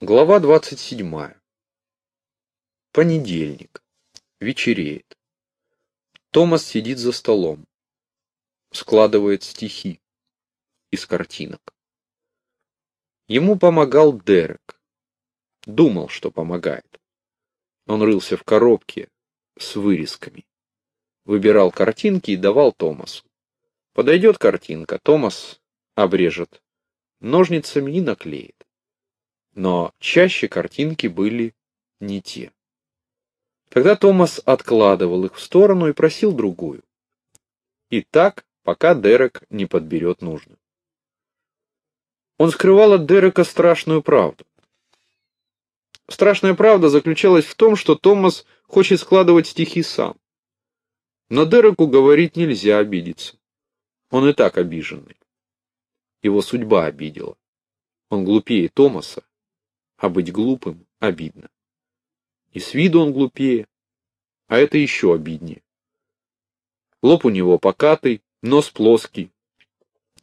Глава 27. Понедельник. Вечереет. Томас сидит за столом. Складывает стихи из картинок. Ему помогал Дерек. Думал, что помогает. Он рылся в коробке с вырезками. Выбирал картинки и давал Томасу. Подойдет картинка, Томас обрежет ножницами и наклеит но чаще картинки были не те. Тогда Томас откладывал их в сторону и просил другую. И так, пока Дерек не подберет нужную. Он скрывал от Дерека страшную правду. Страшная правда заключалась в том, что Томас хочет складывать стихи сам. Но Дереку говорить нельзя обидеться. Он и так обиженный. Его судьба обидела. Он глупее Томаса а быть глупым обидно. И с виду он глупее, а это еще обиднее. Лоб у него покатый, нос плоский,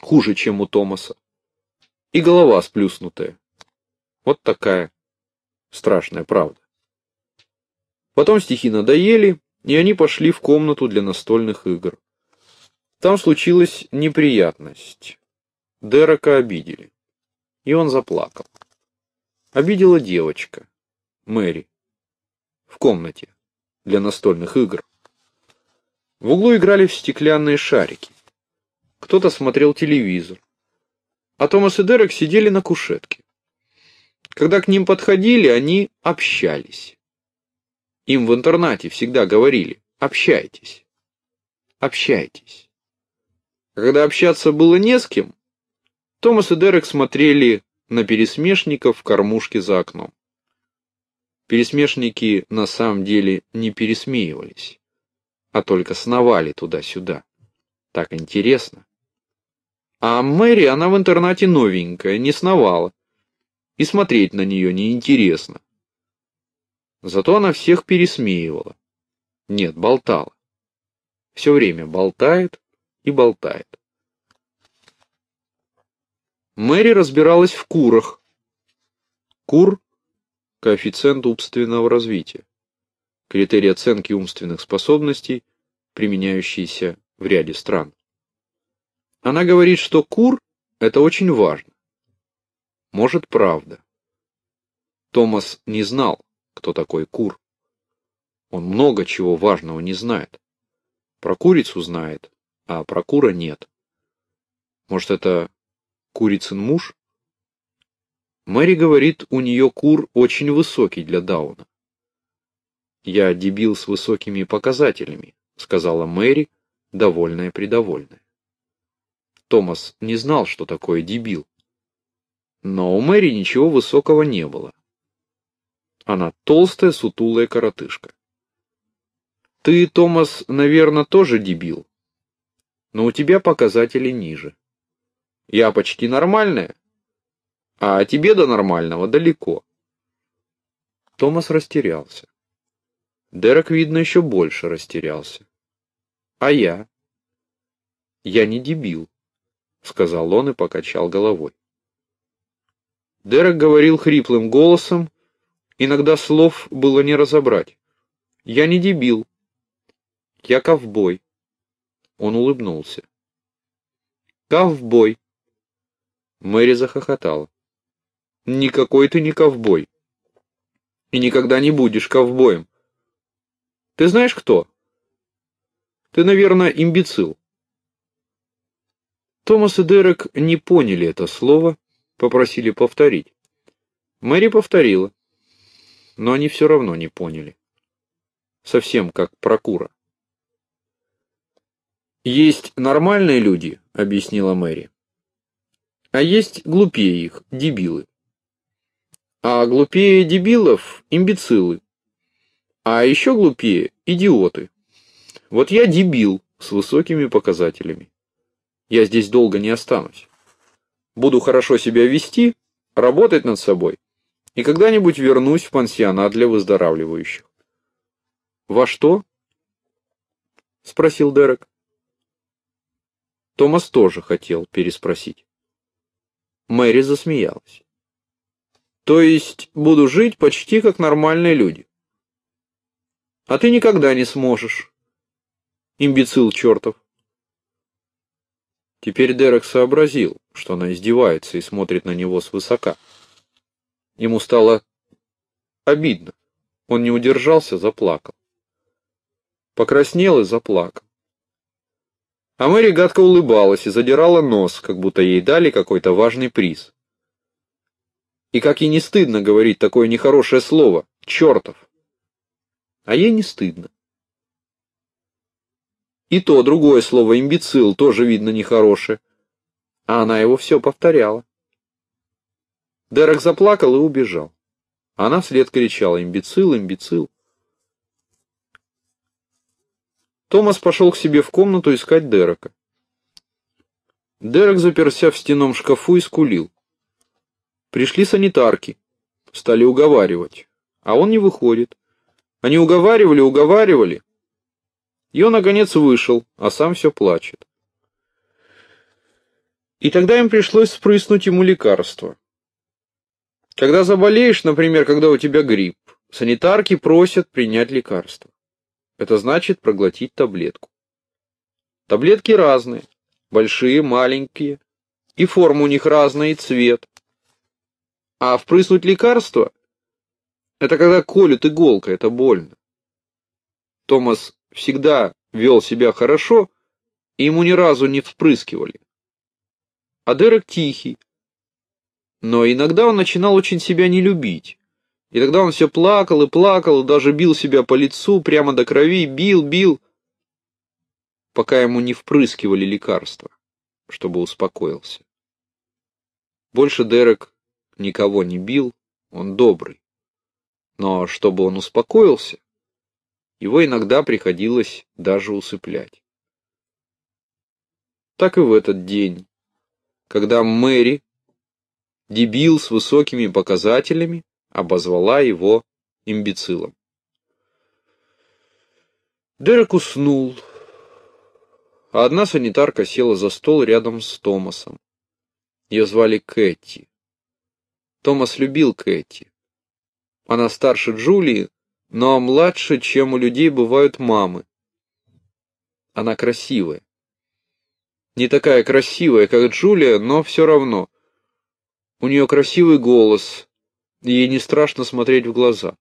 хуже, чем у Томаса. И голова сплюснутая. Вот такая страшная правда. Потом стихи надоели, и они пошли в комнату для настольных игр. Там случилась неприятность. Дерека обидели, и он заплакал. Обидела девочка, Мэри, в комнате для настольных игр. В углу играли в стеклянные шарики. Кто-то смотрел телевизор. А Томас и Дерек сидели на кушетке. Когда к ним подходили, они общались. Им в интернате всегда говорили «общайтесь, общайтесь». Когда общаться было не с кем, Томас и Дерек смотрели на пересмешников в кормушке за окном. Пересмешники на самом деле не пересмеивались, а только сновали туда-сюда. Так интересно. А Мэри, она в интернате новенькая, не сновала. И смотреть на нее неинтересно. Зато она всех пересмеивала. Нет, болтала. Все время болтает и болтает. Мэри разбиралась в курах. Кур – коэффициент умственного развития, критерий оценки умственных способностей, применяющийся в ряде стран. Она говорит, что кур – это очень важно. Может, правда. Томас не знал, кто такой кур. Он много чего важного не знает. Про курицу знает, а про кура нет. Может, это курицын муж? Мэри говорит, у нее кур очень высокий для Дауна. Я дебил с высокими показателями, сказала Мэри, довольная-предовольная. Томас не знал, что такое дебил. Но у Мэри ничего высокого не было. Она толстая, сутулая коротышка. Ты, Томас, наверное, тоже дебил. Но у тебя показатели ниже. Я почти нормальная, а тебе до нормального далеко. Томас растерялся. Дерек, видно, еще больше растерялся. А я? Я не дебил, сказал он и покачал головой. Дерек говорил хриплым голосом, иногда слов было не разобрать. Я не дебил. Я ковбой. Он улыбнулся. Ковбой. Мэри захохотала. «Никакой ты не ковбой. И никогда не будешь ковбоем. Ты знаешь кто? Ты, наверное, имбецил». Томас и Дерек не поняли это слово, попросили повторить. Мэри повторила, но они все равно не поняли. Совсем как прокура. «Есть нормальные люди», — объяснила Мэри. А есть глупее их, дебилы. А глупее дебилов – имбецилы. А еще глупее – идиоты. Вот я дебил с высокими показателями. Я здесь долго не останусь. Буду хорошо себя вести, работать над собой, и когда-нибудь вернусь в пансионат для выздоравливающих. «Во что?» — спросил Дерек. Томас тоже хотел переспросить. Мэри засмеялась. То есть буду жить почти как нормальные люди. А ты никогда не сможешь. Имбецил чертов. Теперь Дерек сообразил, что она издевается и смотрит на него свысока. Ему стало обидно. Он не удержался, заплакал. Покраснел и заплакал. А Мэри гадко улыбалась и задирала нос, как будто ей дали какой-то важный приз. И как ей не стыдно говорить такое нехорошее слово «чертов». А ей не стыдно. И то другое слово «имбецил» тоже, видно, нехорошее. А она его все повторяла. Дерек заплакал и убежал. Она вслед кричала «имбецил, имбецил». Томас пошел к себе в комнату искать Дерека. Дерек заперся в стенном шкафу и скулил. Пришли санитарки, стали уговаривать, а он не выходит. Они уговаривали, уговаривали, и он, наконец, вышел, а сам все плачет. И тогда им пришлось спрыснуть ему лекарство. Когда заболеешь, например, когда у тебя грипп, санитарки просят принять лекарство. Это значит проглотить таблетку. Таблетки разные, большие, маленькие, и форма у них разная, и цвет. А впрыснуть лекарство – это когда колют иголкой, это больно. Томас всегда вел себя хорошо, и ему ни разу не впрыскивали. А Дерек тихий. Но иногда он начинал очень себя не любить. И тогда он все плакал и плакал, и даже бил себя по лицу прямо до крови, бил, бил, пока ему не впрыскивали лекарства, чтобы успокоился. Больше Дерек никого не бил, он добрый. Но чтобы он успокоился, его иногда приходилось даже усыплять. Так и в этот день, когда Мэри, дебил с высокими показателями, обозвала его имбецилом. Дерек уснул, а одна санитарка села за стол рядом с Томасом. Ее звали Кэти. Томас любил Кэти. Она старше Джулии, но младше, чем у людей бывают мамы. Она красивая. Не такая красивая, как Джулия, но все равно. У нее красивый голос, ей не страшно смотреть в глаза.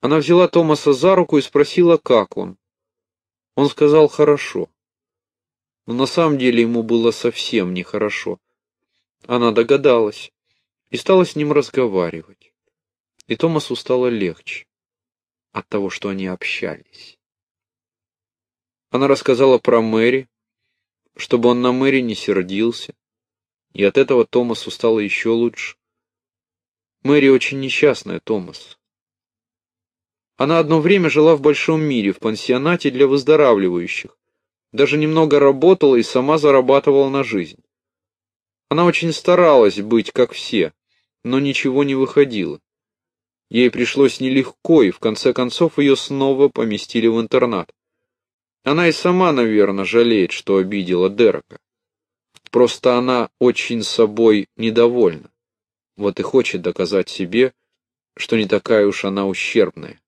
Она взяла Томаса за руку и спросила, как он. Он сказал «хорошо». Но на самом деле ему было совсем нехорошо. Она догадалась и стала с ним разговаривать и Томасу стало легче от того, что они общались. Она рассказала про Мэри, чтобы он на Мэри не сердился, и от этого Томасу стало еще лучше. Мэри очень несчастная, Томас. Она одно время жила в большом мире, в пансионате для выздоравливающих, даже немного работала и сама зарабатывала на жизнь. Она очень старалась быть как все, но ничего не выходило. Ей пришлось нелегко, и в конце концов ее снова поместили в интернат. Она и сама, наверное, жалеет, что обидела Дерека. Просто она очень собой недовольна. Вот и хочет доказать себе, что не такая уж она ущербная.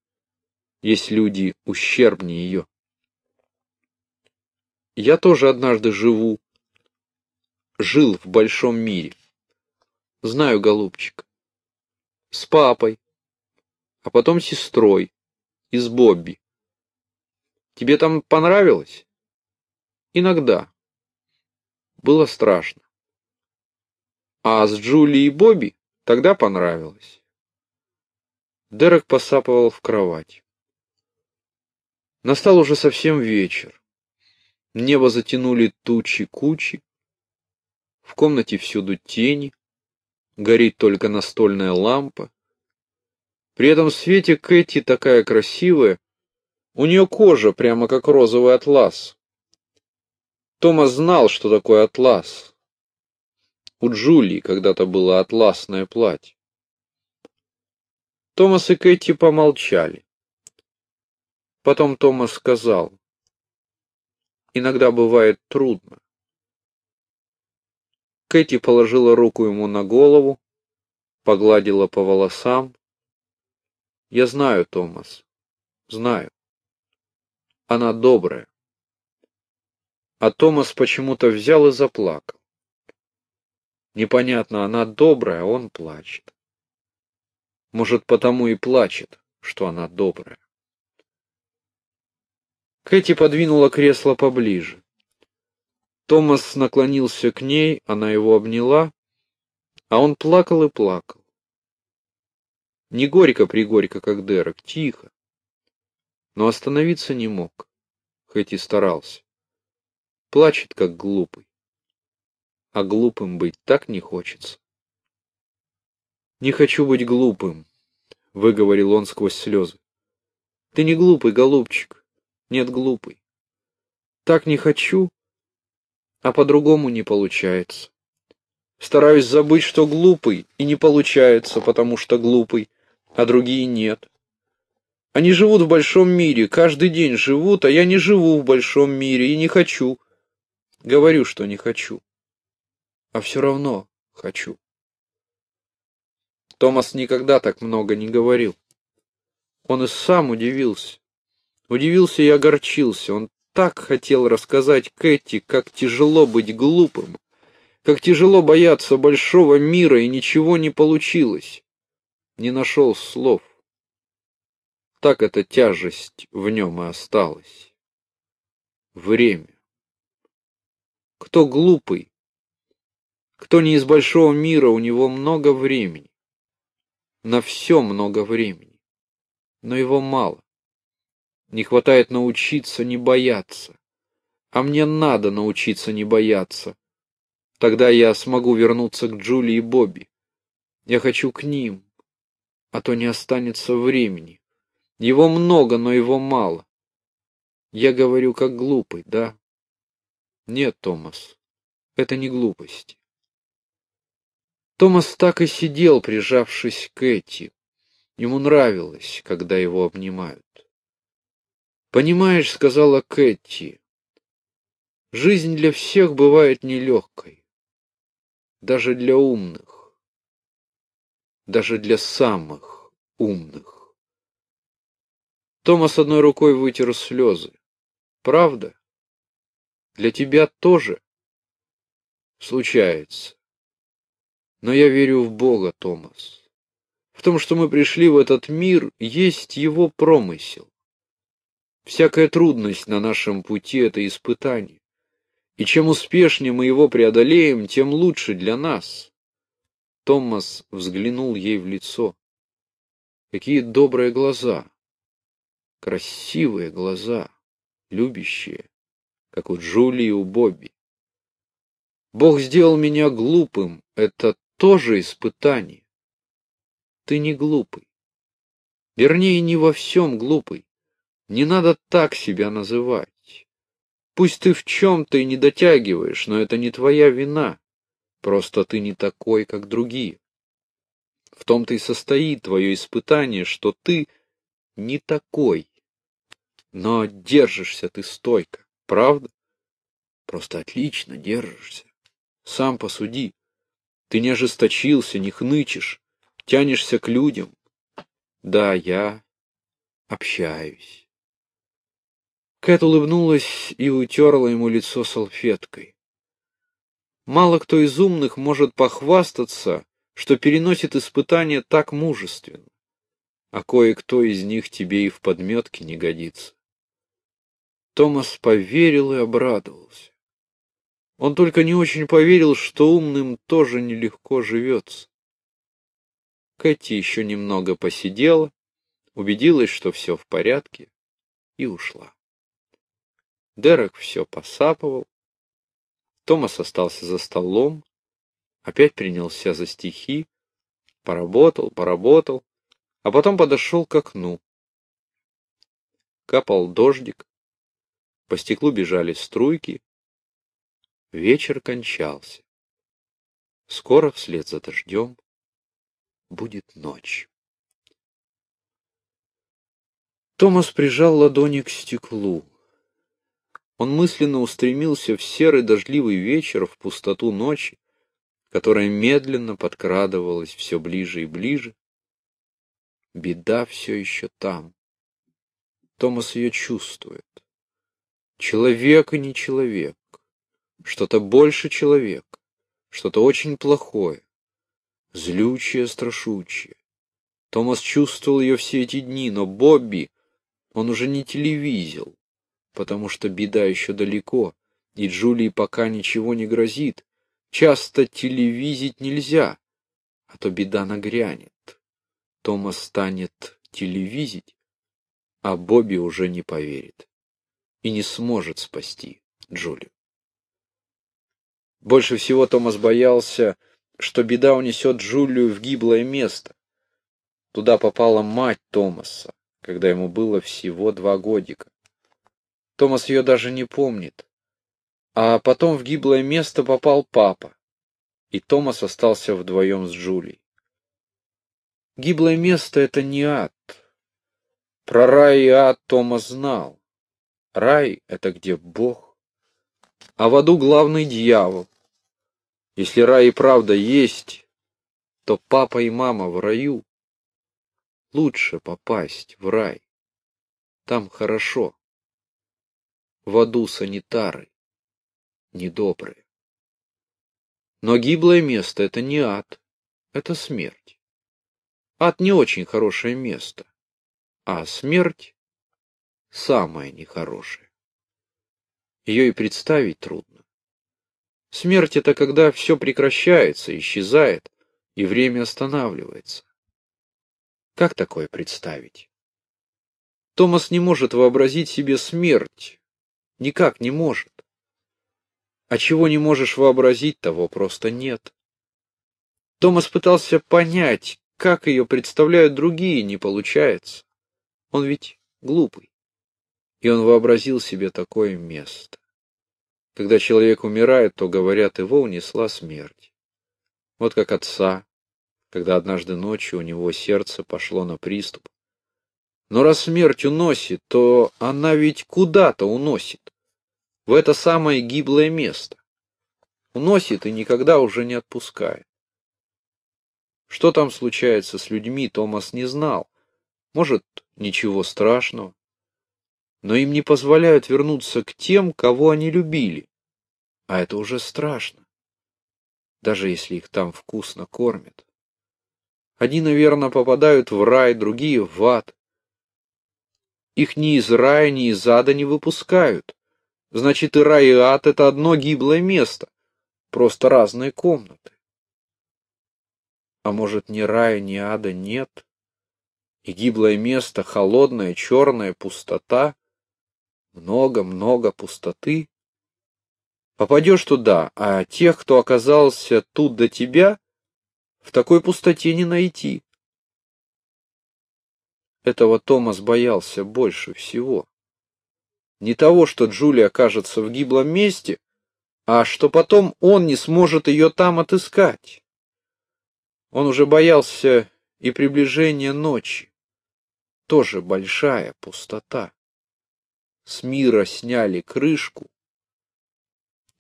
Есть люди ущербнее ее. Я тоже однажды живу, жил в большом мире. Знаю, голубчик. С папой, а потом сестрой, из Бобби. Тебе там понравилось? Иногда. Было страшно. А с Джули и Бобби тогда понравилось. Дерек посапывал в кровать. Настал уже совсем вечер. Небо затянули тучи-кучи. В комнате всюду тени. Горит только настольная лампа. При этом свете Кэти такая красивая. У нее кожа прямо как розовый атлас. Томас знал, что такое атлас. У Джулии когда-то было атласное платье. Томас и Кэти помолчали. Потом Томас сказал, «Иногда бывает трудно». Кэти положила руку ему на голову, погладила по волосам. Я знаю, Томас, знаю. Она добрая. А Томас почему-то взял и заплакал. Непонятно, она добрая, а он плачет. Может, потому и плачет, что она добрая. Кэти подвинула кресло поближе. Томас наклонился к ней, она его обняла, а он плакал и плакал. Не горько-пригорько, как Дерек, тихо. Но остановиться не мог, хоть и старался. Плачет, как глупый. А глупым быть так не хочется. «Не хочу быть глупым», — выговорил он сквозь слезы. «Ты не глупый, голубчик. Нет, глупый. Так не хочу, а по-другому не получается. Стараюсь забыть, что глупый, и не получается, потому что глупый, а другие нет. Они живут в большом мире, каждый день живут, а я не живу в большом мире и не хочу. Говорю, что не хочу. А все равно хочу. Томас никогда так много не говорил. Он и сам удивился. Удивился и огорчился. Он так хотел рассказать Кэти, как тяжело быть глупым, как тяжело бояться большого мира, и ничего не получилось. Не нашел слов. Так эта тяжесть в нем и осталась. Время. Кто глупый, кто не из большого мира, у него много времени. На все много времени. Но его мало. Не хватает научиться не бояться. А мне надо научиться не бояться. Тогда я смогу вернуться к Джули и Бобби. Я хочу к ним, а то не останется времени. Его много, но его мало. Я говорю как глупый, да? Нет, Томас, это не глупость. Томас так и сидел, прижавшись к Эти. Ему нравилось, когда его обнимают. «Понимаешь, — сказала Кэти, — жизнь для всех бывает нелегкой, даже для умных, даже для самых умных». Томас одной рукой вытер слезы. «Правда? Для тебя тоже?» «Случается. Но я верю в Бога, Томас. В том, что мы пришли в этот мир, есть его промысел. Всякая трудность на нашем пути — это испытание. И чем успешнее мы его преодолеем, тем лучше для нас. Томас взглянул ей в лицо. Какие добрые глаза! Красивые глаза, любящие, как у Джулии и у Бобби. Бог сделал меня глупым, это тоже испытание. Ты не глупый. Вернее, не во всем глупый. Не надо так себя называть. Пусть ты в чем-то и не дотягиваешь, но это не твоя вина. Просто ты не такой, как другие. В том-то и состоит твое испытание, что ты не такой. Но держишься ты стойко, правда? Просто отлично держишься. Сам посуди. Ты не ожесточился, не хнычешь, тянешься к людям. Да, я общаюсь. Кэт улыбнулась и утерла ему лицо салфеткой. Мало кто из умных может похвастаться, что переносит испытания так мужественно, а кое-кто из них тебе и в подметке не годится. Томас поверил и обрадовался. Он только не очень поверил, что умным тоже нелегко живется. Кэти еще немного посидела, убедилась, что все в порядке, и ушла. Дерек все посапывал. Томас остался за столом, опять принялся за стихи, поработал, поработал, а потом подошел к окну. Капал дождик, по стеклу бежали струйки. Вечер кончался. Скоро вслед за дождем будет ночь. Томас прижал ладони к стеклу. Он мысленно устремился в серый дождливый вечер, в пустоту ночи, которая медленно подкрадывалась все ближе и ближе. Беда все еще там. Томас ее чувствует. Человек и не человек. Что-то больше человека. Что-то очень плохое. Злючее, страшучее. Томас чувствовал ее все эти дни, но Бобби он уже не телевизил, потому что беда еще далеко, и Джулии пока ничего не грозит. Часто телевизить нельзя, а то беда нагрянет. Томас станет телевизить, а Бобби уже не поверит и не сможет спасти Джулию. Больше всего Томас боялся, что беда унесет Джулию в гиблое место. Туда попала мать Томаса, когда ему было всего два годика. Томас ее даже не помнит. А потом в гиблое место попал папа, и Томас остался вдвоем с Джулией. Гиблое место — это не ад. Про рай и ад Томас знал. Рай — это где Бог, а в аду главный дьявол. Если рай и правда есть, то папа и мама в раю. Лучше попасть в рай. Там хорошо. В аду санитары недобрые. Но гиблое место — это не ад, это смерть. Ад не очень хорошее место, а смерть — самое нехорошее. Ее и представить трудно. Смерть — это когда все прекращается, исчезает, и время останавливается. Как такое представить? Томас не может вообразить себе смерть. Никак не может. А чего не можешь вообразить, того просто нет. Томас пытался понять, как ее представляют другие, не получается. Он ведь глупый. И он вообразил себе такое место. Когда человек умирает, то, говорят, его унесла смерть. Вот как отца, когда однажды ночью у него сердце пошло на приступ. Но раз смерть уносит, то она ведь куда-то уносит. В это самое гиблое место. Уносит и никогда уже не отпускает. Что там случается с людьми, Томас не знал. Может, ничего страшного но им не позволяют вернуться к тем, кого они любили. А это уже страшно, даже если их там вкусно кормят. Одни, наверное, попадают в рай, другие в ад. Их ни из рая, ни из ада не выпускают. Значит, и рай, и ад — это одно гиблое место, просто разные комнаты. А может, ни рая, ни ада нет, и гиблое место — холодная, черная пустота — много-много пустоты. Попадешь туда, а тех, кто оказался тут до тебя, в такой пустоте не найти. Этого Томас боялся больше всего. Не того, что Джулия окажется в гиблом месте, а что потом он не сможет ее там отыскать. Он уже боялся и приближения ночи. Тоже большая пустота с мира сняли крышку.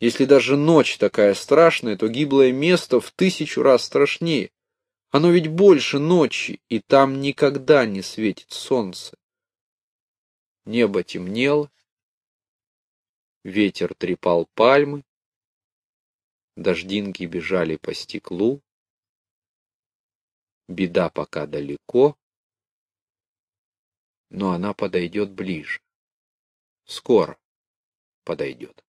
Если даже ночь такая страшная, то гиблое место в тысячу раз страшнее. Оно ведь больше ночи, и там никогда не светит солнце. Небо темнело, ветер трепал пальмы, дождинки бежали по стеклу. Беда пока далеко, но она подойдет ближе скоро подойдет.